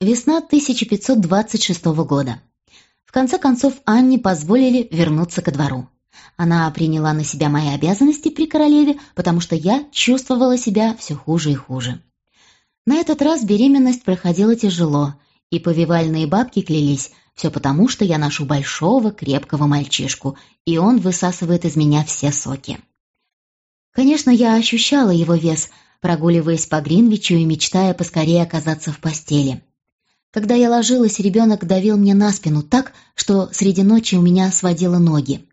Весна 1526 года. В конце концов Анне позволили вернуться ко двору. Она приняла на себя мои обязанности при королеве, потому что я чувствовала себя все хуже и хуже. На этот раз беременность проходила тяжело, и повивальные бабки клялись, все потому, что я ношу большого, крепкого мальчишку, и он высасывает из меня все соки. Конечно, я ощущала его вес, прогуливаясь по Гринвичу и мечтая поскорее оказаться в постели. Когда я ложилась, ребенок давил мне на спину так, что среди ночи у меня сводило ноги.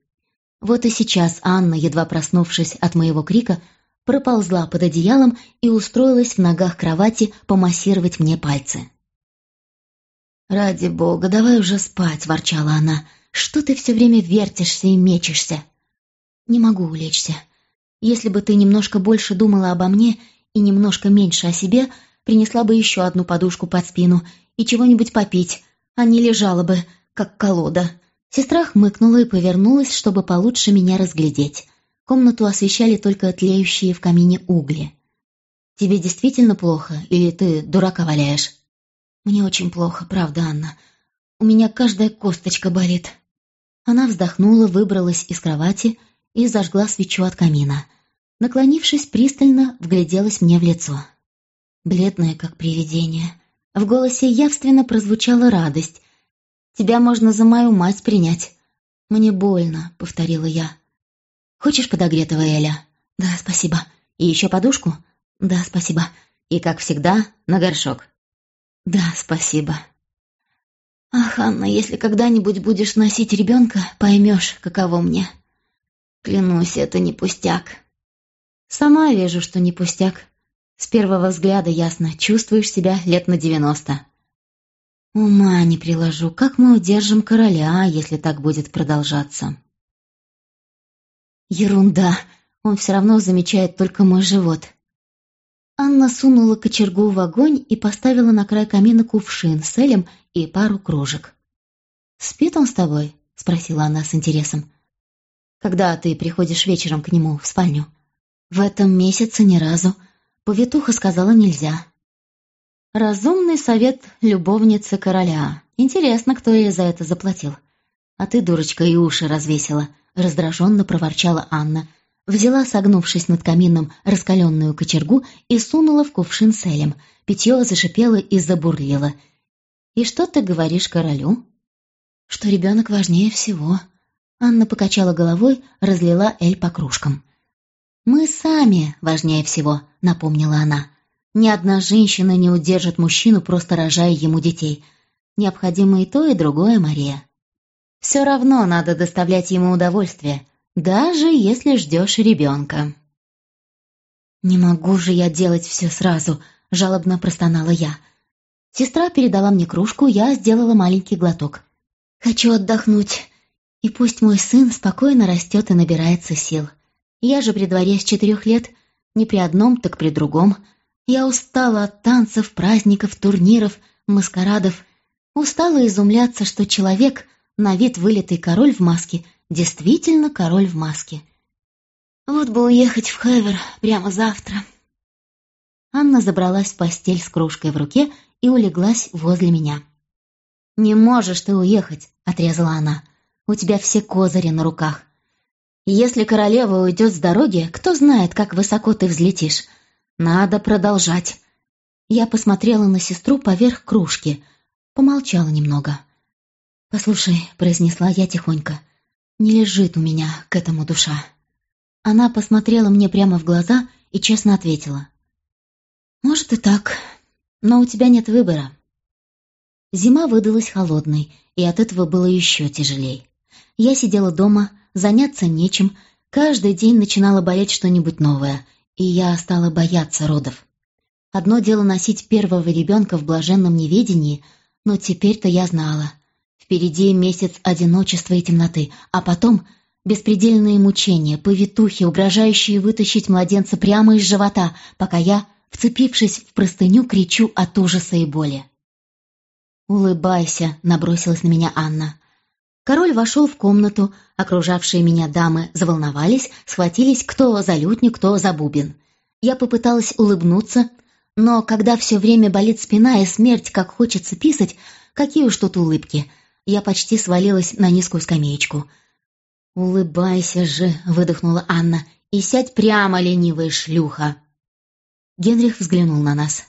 Вот и сейчас Анна, едва проснувшись от моего крика, проползла под одеялом и устроилась в ногах кровати помассировать мне пальцы. «Ради бога, давай уже спать», — ворчала она. «Что ты все время вертишься и мечешься?» «Не могу улечься. Если бы ты немножко больше думала обо мне и немножко меньше о себе, принесла бы еще одну подушку под спину и чего-нибудь попить, а не лежала бы, как колода». Сестра хмыкнула и повернулась, чтобы получше меня разглядеть. Комнату освещали только тлеющие в камине угли. «Тебе действительно плохо, или ты дурака валяешь?» «Мне очень плохо, правда, Анна. У меня каждая косточка болит». Она вздохнула, выбралась из кровати и зажгла свечу от камина. Наклонившись пристально, вгляделась мне в лицо. Бледная, как привидение. В голосе явственно прозвучала радость. «Тебя можно за мою мать принять». «Мне больно», — повторила я. «Хочешь подогретого Эля?» «Да, спасибо». «И еще подушку?» «Да, спасибо». «И, как всегда, на горшок». «Да, спасибо». «Ах, Анна, если когда-нибудь будешь носить ребенка, поймешь, каково мне. Клянусь, это не пустяк». «Сама вижу, что не пустяк. С первого взгляда ясно, чувствуешь себя лет на девяносто». «Ума не приложу, как мы удержим короля, если так будет продолжаться?» «Ерунда, он все равно замечает только мой живот». Анна сунула кочергу в огонь и поставила на край камина кувшин с элем и пару кружек. «Спит он с тобой?» — спросила она с интересом. «Когда ты приходишь вечером к нему в спальню?» «В этом месяце ни разу. Повитуха сказала нельзя». «Разумный совет любовницы короля. Интересно, кто ей за это заплатил?» «А ты, дурочка, и уши развесила», — раздраженно проворчала Анна, Взяла, согнувшись над камином, раскаленную кочергу и сунула в кувшин с элем. Питье зашипело и забурлило. «И что ты говоришь королю?» «Что ребенок важнее всего». Анна покачала головой, разлила эль по кружкам. «Мы сами важнее всего», — напомнила она. «Ни одна женщина не удержит мужчину, просто рожая ему детей. Необходимо и то, и другое, Мария. Все равно надо доставлять ему удовольствие» даже если ждешь ребенка. «Не могу же я делать все сразу», — жалобно простонала я. Сестра передала мне кружку, я сделала маленький глоток. «Хочу отдохнуть, и пусть мой сын спокойно растет и набирается сил. Я же при дворе с четырех лет, не при одном, так при другом. Я устала от танцев, праздников, турниров, маскарадов. Устала изумляться, что человек, на вид вылитый король в маске, действительно король в маске. Вот бы уехать в Хевер прямо завтра. Анна забралась в постель с кружкой в руке и улеглась возле меня. «Не можешь ты уехать», — отрезала она. «У тебя все козыри на руках. Если королева уйдет с дороги, кто знает, как высоко ты взлетишь. Надо продолжать». Я посмотрела на сестру поверх кружки, помолчала немного. «Послушай», — произнесла я тихонько, — не лежит у меня к этому душа. Она посмотрела мне прямо в глаза и честно ответила. «Может и так, но у тебя нет выбора». Зима выдалась холодной, и от этого было еще тяжелей. Я сидела дома, заняться нечем, каждый день начинало болеть что-нибудь новое, и я стала бояться родов. Одно дело носить первого ребенка в блаженном неведении, но теперь-то я знала — Впереди месяц одиночества и темноты, а потом беспредельные мучения, повитухи, угрожающие вытащить младенца прямо из живота, пока я, вцепившись в простыню, кричу от ужаса и боли. «Улыбайся», — набросилась на меня Анна. Король вошел в комнату, окружавшие меня дамы заволновались, схватились кто за лютню, кто за бубен. Я попыталась улыбнуться, Но когда все время болит спина и смерть, как хочется писать, какие уж тут улыбки. Я почти свалилась на низкую скамеечку. «Улыбайся же», — выдохнула Анна, — «и сядь прямо, ленивая шлюха». Генрих взглянул на нас.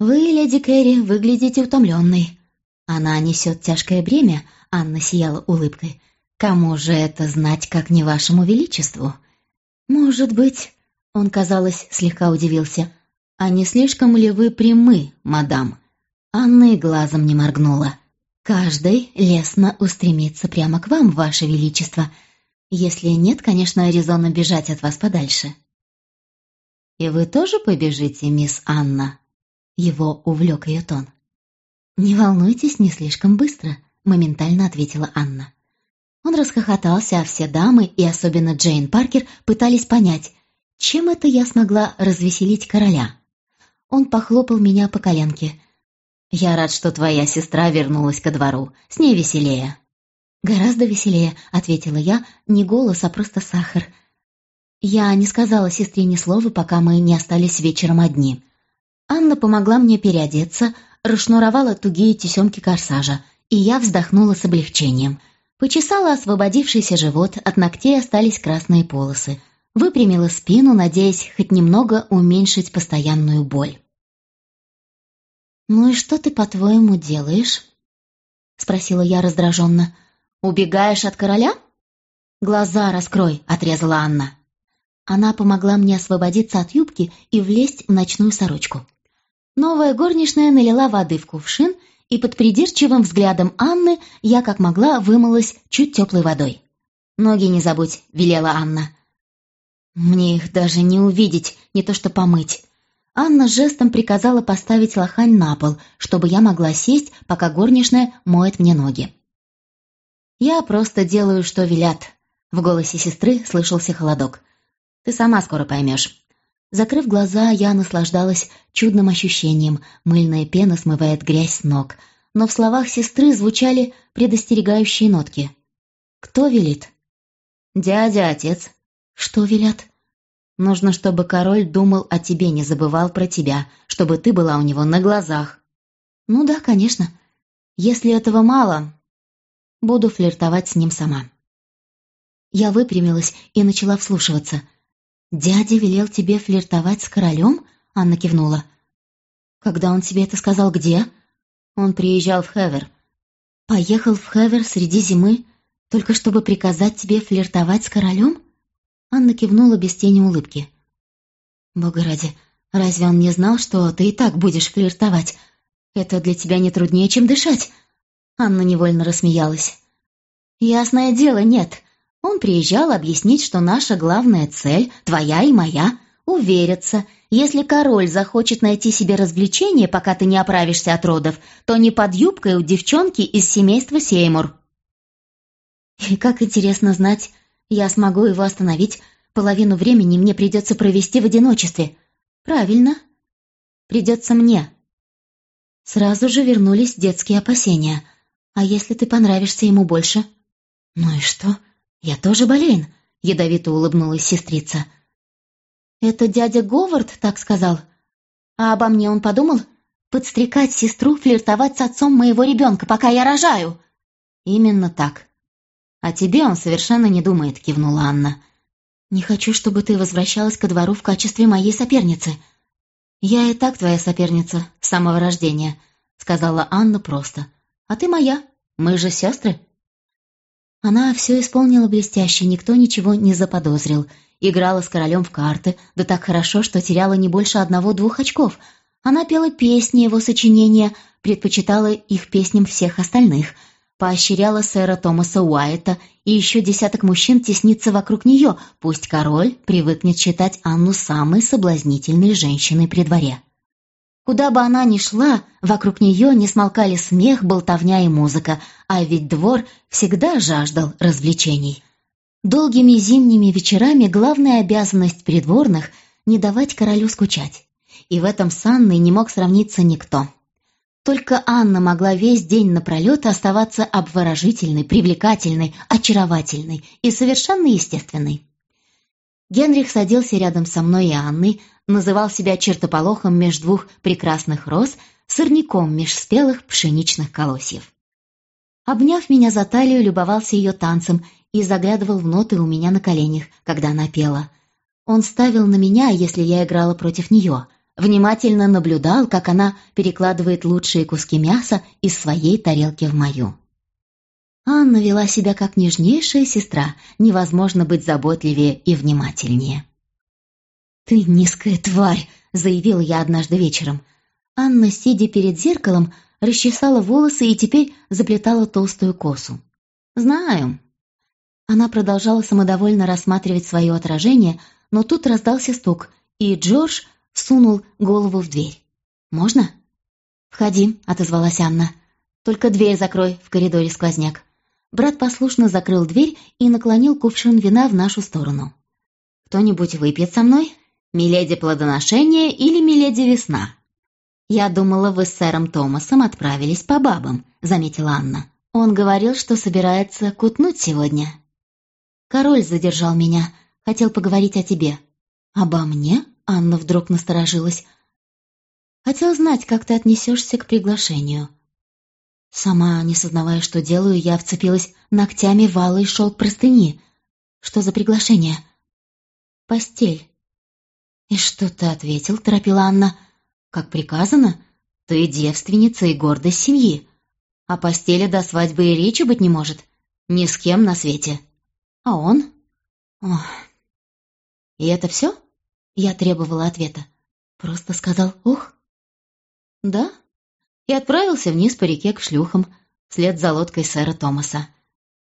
«Вы, леди Кэрри, выглядите утомленной. Она несет тяжкое бремя», — Анна сияла улыбкой. «Кому же это знать, как не вашему величеству?» «Может быть...» — он, казалось, слегка удивился. «А не слишком ли вы прямы, мадам?» Анна и глазом не моргнула. «Каждый лестно устремится прямо к вам, ваше величество. Если нет, конечно, резонно бежать от вас подальше». «И вы тоже побежите, мисс Анна?» Его увлек ее тон. «Не волнуйтесь, не слишком быстро», — моментально ответила Анна. Он расхохотался, а все дамы, и особенно Джейн Паркер, пытались понять, чем это я смогла развеселить короля. Он похлопал меня по коленке. «Я рад, что твоя сестра вернулась ко двору. С ней веселее». «Гораздо веселее», — ответила я, не голос, а просто сахар. Я не сказала сестре ни слова, пока мы не остались вечером одни. Анна помогла мне переодеться, расшнуровала тугие тесемки корсажа, и я вздохнула с облегчением. Почесала освободившийся живот, от ногтей остались красные полосы. Выпрямила спину, надеясь хоть немного уменьшить постоянную боль. «Ну и что ты, по-твоему, делаешь?» — спросила я раздраженно. «Убегаешь от короля?» «Глаза раскрой», — отрезала Анна. Она помогла мне освободиться от юбки и влезть в ночную сорочку. Новая горничная налила воды в кувшин, и под придирчивым взглядом Анны я как могла вымылась чуть теплой водой. «Ноги не забудь», — велела Анна. «Мне их даже не увидеть, не то что помыть». Анна жестом приказала поставить лохань на пол, чтобы я могла сесть, пока горничная моет мне ноги. «Я просто делаю, что велят», — в голосе сестры слышался холодок. «Ты сама скоро поймешь». Закрыв глаза, я наслаждалась чудным ощущением. Мыльная пена смывает грязь с ног. Но в словах сестры звучали предостерегающие нотки. «Кто велит?» «Дядя, отец». «Что велят?» «Нужно, чтобы король думал о тебе, не забывал про тебя, чтобы ты была у него на глазах». «Ну да, конечно. Если этого мало, буду флиртовать с ним сама». Я выпрямилась и начала вслушиваться – «Дядя велел тебе флиртовать с королем?» — Анна кивнула. «Когда он тебе это сказал, где?» «Он приезжал в Хевер». «Поехал в Хевер среди зимы, только чтобы приказать тебе флиртовать с королем?» Анна кивнула без тени улыбки. «Бога ради, разве он не знал, что ты и так будешь флиртовать? Это для тебя не труднее, чем дышать?» Анна невольно рассмеялась. «Ясное дело, нет. Он приезжал объяснить, что наша главная цель, твоя и моя, увериться, если король захочет найти себе развлечение, пока ты не оправишься от родов, то не под юбкой у девчонки из семейства Сеймур. И как интересно знать, я смогу его остановить, половину времени мне придется провести в одиночестве. Правильно, придется мне. Сразу же вернулись детские опасения. А если ты понравишься ему больше? Ну и что? «Я тоже болею», — ядовито улыбнулась сестрица. «Это дядя Говард так сказал? А обо мне он подумал? Подстрекать сестру, флиртовать с отцом моего ребенка, пока я рожаю?» «Именно так». «О тебе он совершенно не думает», — кивнула Анна. «Не хочу, чтобы ты возвращалась ко двору в качестве моей соперницы». «Я и так твоя соперница с самого рождения», — сказала Анна просто. «А ты моя. Мы же сестры». Она все исполнила блестяще, никто ничего не заподозрил. Играла с королем в карты, да так хорошо, что теряла не больше одного-двух очков. Она пела песни его сочинения, предпочитала их песням всех остальных, поощряла сэра Томаса Уайта, и еще десяток мужчин теснится вокруг нее, пусть король привыкнет считать Анну самой соблазнительной женщиной при дворе. Куда бы она ни шла, вокруг нее не смолкали смех, болтовня и музыка, а ведь двор всегда жаждал развлечений. Долгими зимними вечерами главная обязанность придворных — не давать королю скучать. И в этом с Анной не мог сравниться никто. Только Анна могла весь день напролет оставаться обворожительной, привлекательной, очаровательной и совершенно естественной. Генрих садился рядом со мной и Анной, называл себя чертополохом меж двух прекрасных роз, сорняком меж спелых пшеничных колосьев. Обняв меня за талию, любовался ее танцем и заглядывал в ноты у меня на коленях, когда она пела. Он ставил на меня, если я играла против нее, внимательно наблюдал, как она перекладывает лучшие куски мяса из своей тарелки в мою. Анна вела себя как нежнейшая сестра, невозможно быть заботливее и внимательнее. «Ты низкая тварь!» — заявил я однажды вечером. Анна, сидя перед зеркалом, расчесала волосы и теперь заплетала толстую косу. «Знаю». Она продолжала самодовольно рассматривать свое отражение, но тут раздался стук, и Джордж всунул голову в дверь. «Можно?» «Входи», — отозвалась Анна. «Только дверь закрой, в коридоре сквозняк». Брат послушно закрыл дверь и наклонил кувшин вина в нашу сторону. «Кто-нибудь выпьет со мной? Миледи плодоношение или миледи весна?» «Я думала, вы с сэром Томасом отправились по бабам», — заметила Анна. «Он говорил, что собирается кутнуть сегодня». «Король задержал меня, хотел поговорить о тебе». «Обо мне?» — Анна вдруг насторожилась. «Хотел знать, как ты отнесешься к приглашению». Сама, не сознавая, что делаю, я вцепилась ногтями в алый шелк простыни. Что за приглашение? Постель. И что ты ответил, торопила Анна. Как приказано, ты девственница и гордость семьи. О постели до свадьбы и речи быть не может. Ни с кем на свете. А он? Ох. И это все? Я требовала ответа. Просто сказал «Ух». Да, и отправился вниз по реке к шлюхам, вслед за лодкой сэра Томаса.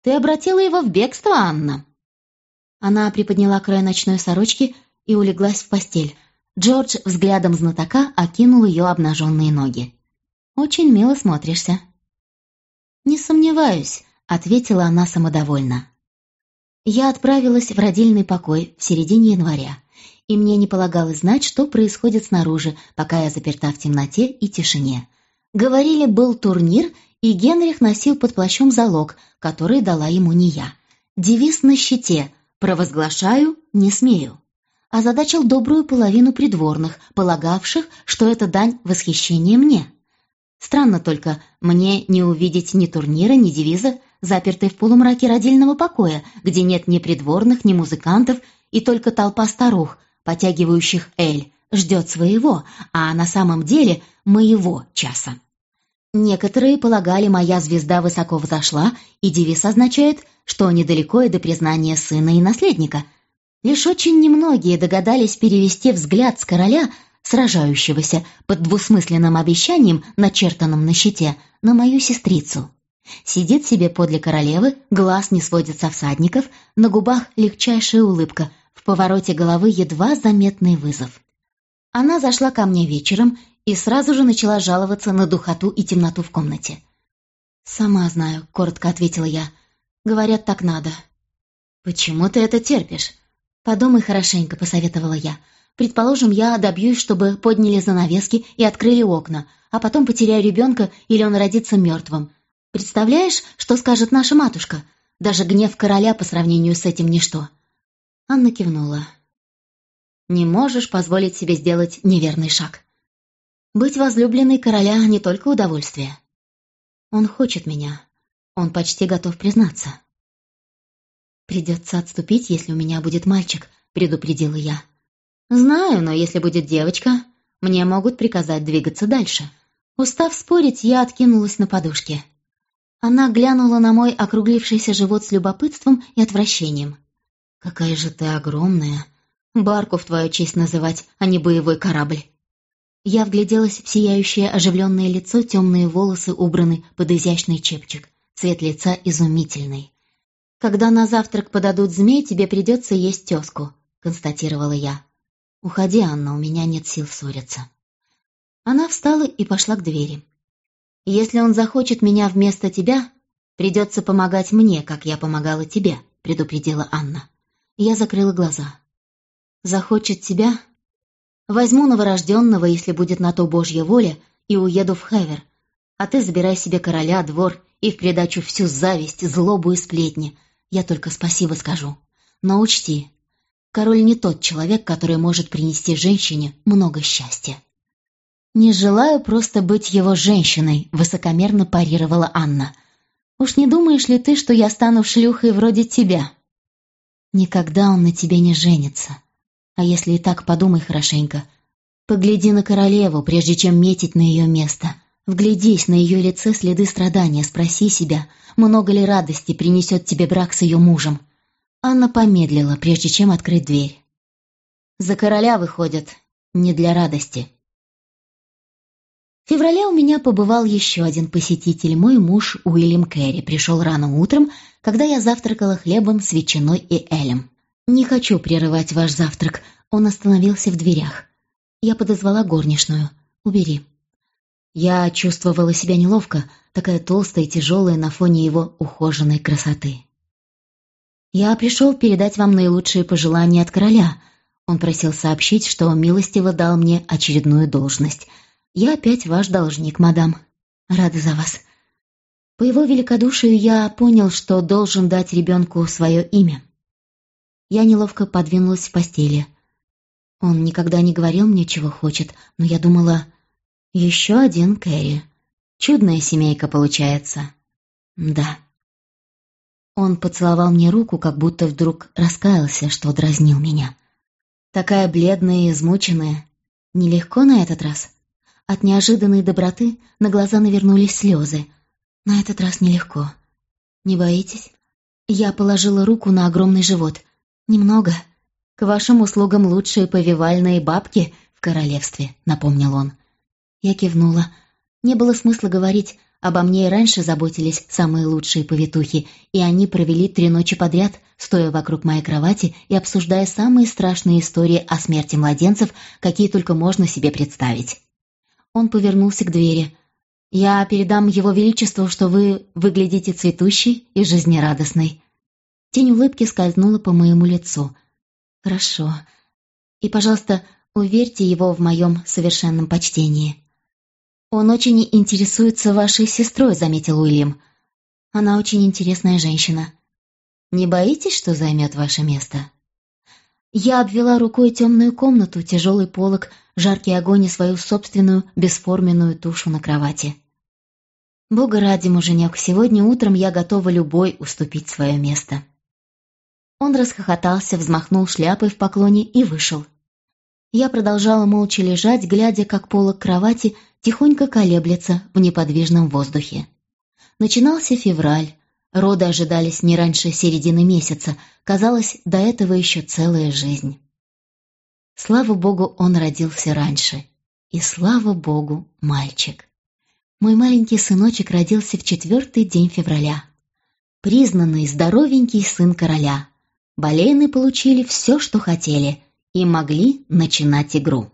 «Ты обратила его в бегство, Анна!» Она приподняла край ночной сорочки и улеглась в постель. Джордж взглядом знатока окинул ее обнаженные ноги. «Очень мило смотришься». «Не сомневаюсь», — ответила она самодовольно. Я отправилась в родильный покой в середине января, и мне не полагалось знать, что происходит снаружи, пока я заперта в темноте и тишине. Говорили, был турнир, и Генрих носил под плащом залог, который дала ему не я. Девиз на щите «Провозглашаю, не смею». Озадачил добрую половину придворных, полагавших, что это дань восхищения мне. Странно только, мне не увидеть ни турнира, ни девиза, запертой в полумраке родильного покоя, где нет ни придворных, ни музыкантов, и только толпа старух, потягивающих эль, ждет своего, а на самом деле моего часа. Некоторые полагали, моя звезда высоко взошла, и девиз означает, что недалеко и до признания сына и наследника. Лишь очень немногие догадались перевести взгляд с короля, сражающегося под двусмысленным обещанием, начертанным на щите, на мою сестрицу. Сидит себе подле королевы, глаз не сводит со всадников, на губах легчайшая улыбка, в повороте головы едва заметный вызов. Она зашла ко мне вечером и сразу же начала жаловаться на духоту и темноту в комнате. «Сама знаю», — коротко ответила я. «Говорят, так надо». «Почему ты это терпишь?» «Подумай хорошенько», — посоветовала я. «Предположим, я добьюсь, чтобы подняли занавески и открыли окна, а потом потеряю ребенка или он родится мертвым. Представляешь, что скажет наша матушка? Даже гнев короля по сравнению с этим ничто». Анна кивнула не можешь позволить себе сделать неверный шаг. Быть возлюбленной короля не только удовольствие. Он хочет меня. Он почти готов признаться. «Придется отступить, если у меня будет мальчик», — предупредила я. «Знаю, но если будет девочка, мне могут приказать двигаться дальше». Устав спорить, я откинулась на подушке. Она глянула на мой округлившийся живот с любопытством и отвращением. «Какая же ты огромная!» Барку в твою честь называть, а не боевой корабль. Я вгляделась в сияющее оживленное лицо, темные волосы убраны под изящный чепчик. Цвет лица изумительный. «Когда на завтрак подадут змей, тебе придется есть тезку», — констатировала я. «Уходи, Анна, у меня нет сил ссориться». Она встала и пошла к двери. «Если он захочет меня вместо тебя, придется помогать мне, как я помогала тебе», — предупредила Анна. Я закрыла глаза захочет тебя, возьму новорожденного, если будет на то Божья воля, и уеду в Хевер. А ты забирай себе короля, двор и в придачу всю зависть, злобу и сплетни. Я только спасибо скажу. Но учти, Король не тот человек, который может принести женщине много счастья. «Не желаю просто быть его женщиной», — высокомерно парировала Анна. «Уж не думаешь ли ты, что я стану шлюхой вроде тебя?» «Никогда он на тебе не женится. А если и так, подумай хорошенько. Погляди на королеву, прежде чем метить на ее место. Вглядись на ее лице следы страдания, спроси себя, много ли радости принесет тебе брак с ее мужем». Анна помедлила, прежде чем открыть дверь. «За короля выходят, не для радости», в феврале у меня побывал еще один посетитель, мой муж Уильям Керри. Пришел рано утром, когда я завтракала хлебом с ветчиной и элем. «Не хочу прерывать ваш завтрак», он остановился в дверях. Я подозвала горничную. «Убери». Я чувствовала себя неловко, такая толстая и тяжелая на фоне его ухоженной красоты. «Я пришел передать вам наилучшие пожелания от короля», он просил сообщить, что милостиво дал мне очередную должность — «Я опять ваш должник, мадам. Рада за вас». По его великодушию я понял, что должен дать ребенку свое имя. Я неловко подвинулась в постели. Он никогда не говорил мне, чего хочет, но я думала, еще один Кэрри. Чудная семейка получается. Да. Он поцеловал мне руку, как будто вдруг раскаялся, что дразнил меня. Такая бледная и измученная. Нелегко на этот раз. От неожиданной доброты на глаза навернулись слезы. На этот раз нелегко. «Не боитесь?» Я положила руку на огромный живот. «Немного. К вашим услугам лучшие повивальные бабки в королевстве», — напомнил он. Я кивнула. Не было смысла говорить, обо мне и раньше заботились самые лучшие повитухи, и они провели три ночи подряд, стоя вокруг моей кровати и обсуждая самые страшные истории о смерти младенцев, какие только можно себе представить. Он повернулся к двери. «Я передам его величеству, что вы выглядите цветущей и жизнерадостной». Тень улыбки скользнула по моему лицу. «Хорошо. И, пожалуйста, уверьте его в моем совершенном почтении». «Он очень интересуется вашей сестрой», — заметил Уильям. «Она очень интересная женщина. Не боитесь, что займет ваше место?» Я обвела рукой темную комнату, тяжелый полог, жаркий огонь и свою собственную бесформенную тушу на кровати. Бога ради, муженек, сегодня утром я готова любой уступить свое место. Он расхохотался, взмахнул шляпой в поклоне и вышел. Я продолжала молча лежать, глядя, как полок кровати тихонько колеблется в неподвижном воздухе. Начинался февраль, роды ожидались не раньше середины месяца, казалось, до этого еще целая жизнь. Слава богу, он родился раньше. И слава богу, мальчик. Мой маленький сыночек родился в четвертый день февраля. Признанный здоровенький сын короля. Болейны получили все, что хотели, и могли начинать игру.